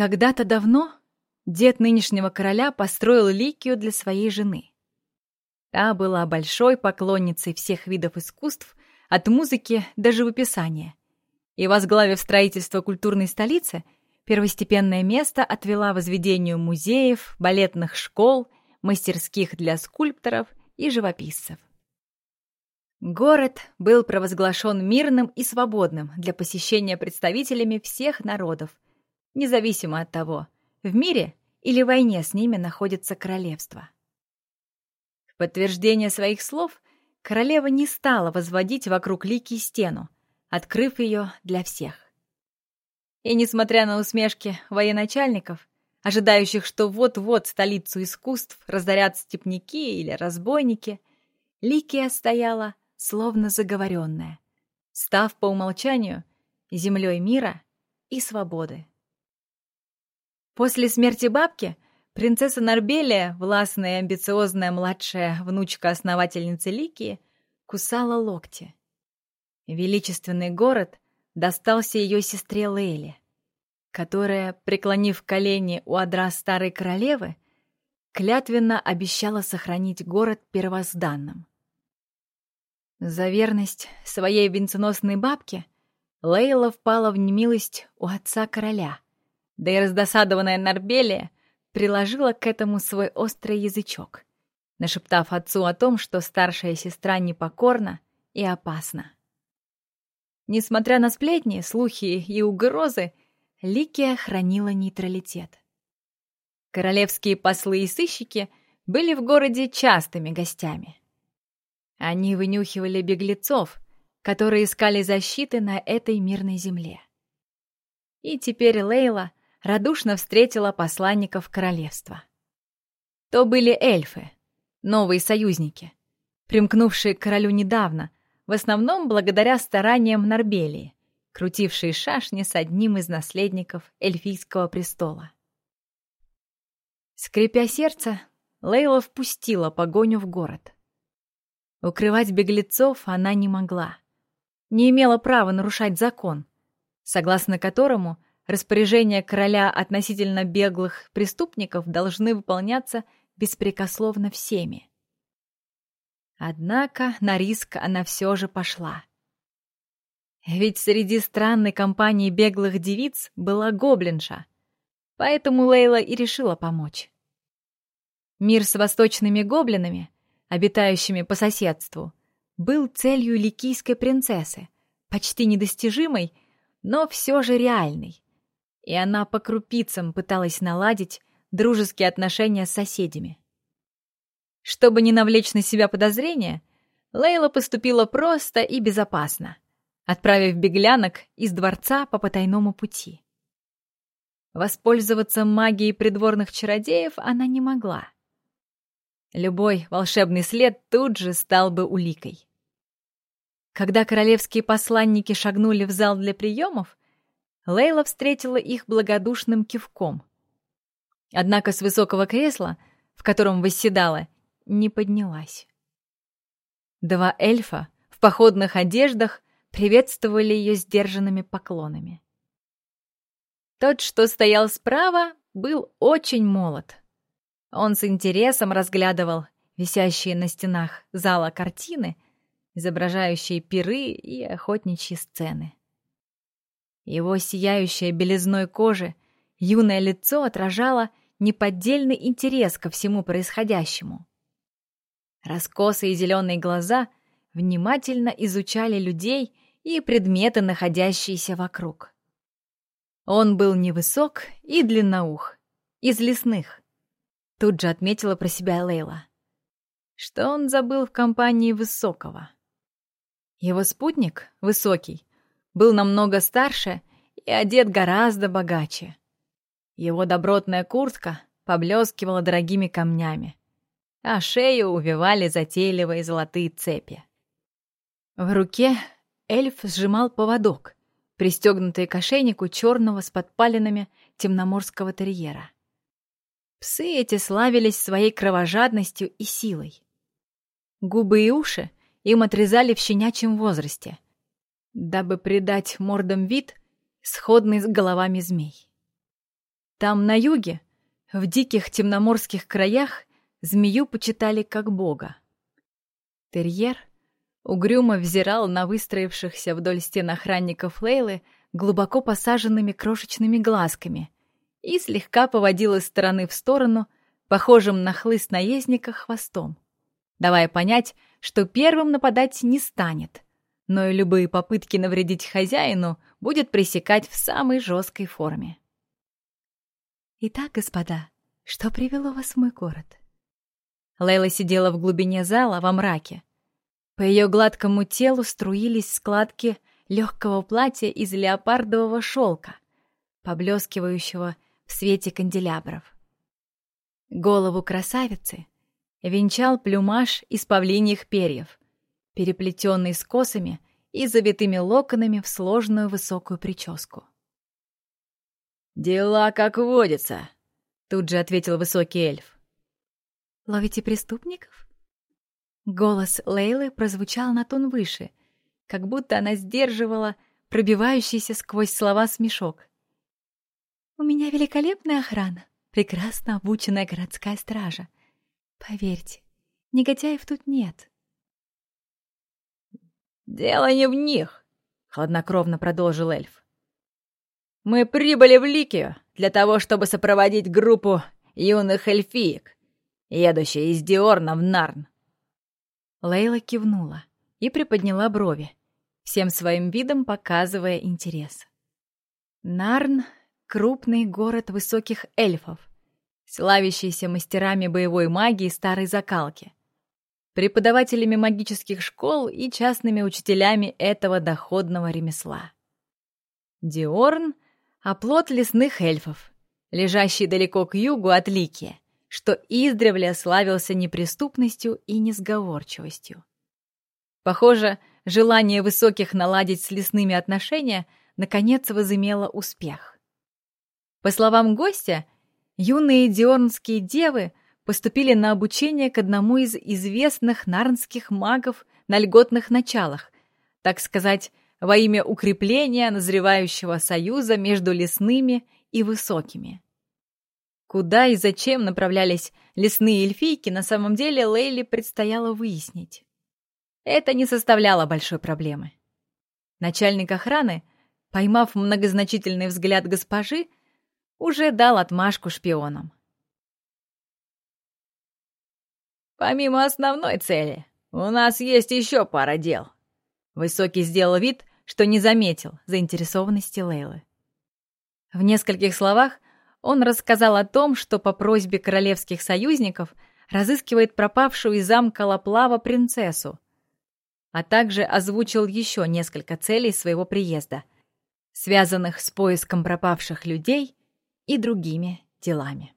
Когда-то давно дед нынешнего короля построил Ликию для своей жены. Та была большой поклонницей всех видов искусств, от музыки до живописания. И, возглавив строительство культурной столицы, первостепенное место отвела возведению музеев, балетных школ, мастерских для скульпторов и живописцев. Город был провозглашен мирным и свободным для посещения представителями всех народов, независимо от того, в мире или войне с ними находится королевство. В подтверждение своих слов королева не стала возводить вокруг Лики стену, открыв ее для всех. И несмотря на усмешки военачальников, ожидающих, что вот-вот столицу искусств разорят степняки или разбойники, Ликия стояла словно заговоренная, став по умолчанию землей мира и свободы. После смерти бабки принцесса Нарбелия, властная и амбициозная младшая внучка основательницы Ликии, кусала локти. Величественный город достался ее сестре Лейле, которая, преклонив колени у одра старой королевы, клятвенно обещала сохранить город первозданным. За верность своей венценосной бабке Лейла впала в немилость у отца короля, да и раздосадованная Нарбелия приложила к этому свой острый язычок, нашептав отцу о том, что старшая сестра непокорна и опасна. Несмотря на сплетни, слухи и угрозы, Ликия хранила нейтралитет. Королевские послы и сыщики были в городе частыми гостями. Они вынюхивали беглецов, которые искали защиты на этой мирной земле. И теперь Лейла радушно встретила посланников королевства. То были эльфы, новые союзники, примкнувшие к королю недавно, в основном благодаря стараниям Нарбелии, крутившие шашни с одним из наследников эльфийского престола. Скрипя сердце, Лейла впустила погоню в город — Укрывать беглецов она не могла. Не имела права нарушать закон, согласно которому распоряжения короля относительно беглых преступников должны выполняться беспрекословно всеми. Однако на риск она все же пошла. Ведь среди странной компании беглых девиц была гоблинша, поэтому Лейла и решила помочь. Мир с восточными гоблинами — обитающими по соседству, был целью ликийской принцессы, почти недостижимой, но все же реальной. И она по крупицам пыталась наладить дружеские отношения с соседями. Чтобы не навлечь на себя подозрения, Лейла поступила просто и безопасно, отправив беглянок из дворца по потайному пути. Воспользоваться магией придворных чародеев она не могла. Любой волшебный след тут же стал бы уликой. Когда королевские посланники шагнули в зал для приемов, Лейла встретила их благодушным кивком. Однако с высокого кресла, в котором восседала, не поднялась. Два эльфа в походных одеждах приветствовали ее сдержанными поклонами. Тот, что стоял справа, был очень молод. Он с интересом разглядывал висящие на стенах зала картины, изображающие пиры и охотничьи сцены. Его сияющее белизной кожи юное лицо отражало неподдельный интерес ко всему происходящему. Раскосые зеленые глаза внимательно изучали людей и предметы, находящиеся вокруг. Он был невысок и длинноух, из лесных. Тут же отметила про себя Лейла. Что он забыл в компании Высокого? Его спутник, Высокий, был намного старше и одет гораздо богаче. Его добротная куртка поблескивала дорогими камнями, а шею увивали затейливые золотые цепи. В руке эльф сжимал поводок, пристегнутый к ошейнику черного с подпалинами темноморского терьера. Псы эти славились своей кровожадностью и силой. Губы и уши им отрезали в щенячьем возрасте, дабы придать мордам вид, сходный с головами змей. Там, на юге, в диких темноморских краях, змею почитали как бога. Терьер угрюмо взирал на выстроившихся вдоль стен охранников Лейлы глубоко посаженными крошечными глазками и слегка поводил из стороны в сторону, похожим на хлыст наездника, хвостом, давая понять, что первым нападать не станет, но и любые попытки навредить хозяину будет пресекать в самой жесткой форме. «Итак, господа, что привело вас в мой город?» Лейла сидела в глубине зала во мраке. По ее гладкому телу струились складки легкого платья из леопардового шелка, поблескивающего в свете канделябров. Голову красавицы венчал плюмаж из павлиньих перьев, переплетенный с косами и завитыми локонами в сложную высокую прическу. «Дела как водится», — тут же ответил высокий эльф. «Ловите преступников?» Голос Лейлы прозвучал на тон выше, как будто она сдерживала пробивающийся сквозь слова смешок. «У меня великолепная охрана, прекрасно обученная городская стража. Поверьте, негодяев тут нет». «Дело не в них», — хладнокровно продолжил эльф. «Мы прибыли в Ликию для того, чтобы сопроводить группу юных эльфиек, едущие из Диорна в Нарн. Лейла кивнула и приподняла брови, всем своим видом показывая интерес. Нарн — крупный город высоких эльфов, славящийся мастерами боевой магии старой закалки, преподавателями магических школ и частными учителями этого доходного ремесла. Диорн — оплот лесных эльфов, лежащий далеко к югу от Лики, что издревле славился неприступностью и несговорчивостью. Похоже, желание высоких наладить с лесными отношения наконец возымело успех. По словам гостя, юные диорнские девы поступили на обучение к одному из известных нарнских магов на льготных началах, так сказать, во имя укрепления назревающего союза между лесными и высокими. Куда и зачем направлялись лесные эльфийки, на самом деле Лейли предстояло выяснить. Это не составляло большой проблемы. Начальник охраны, поймав многозначительный взгляд госпожи, уже дал отмашку шпионам. «Помимо основной цели, у нас есть еще пара дел». Высокий сделал вид, что не заметил заинтересованности Лейлы. В нескольких словах он рассказал о том, что по просьбе королевских союзников разыскивает пропавшую из замка Лаплава принцессу, а также озвучил еще несколько целей своего приезда, связанных с поиском пропавших людей и другими делами.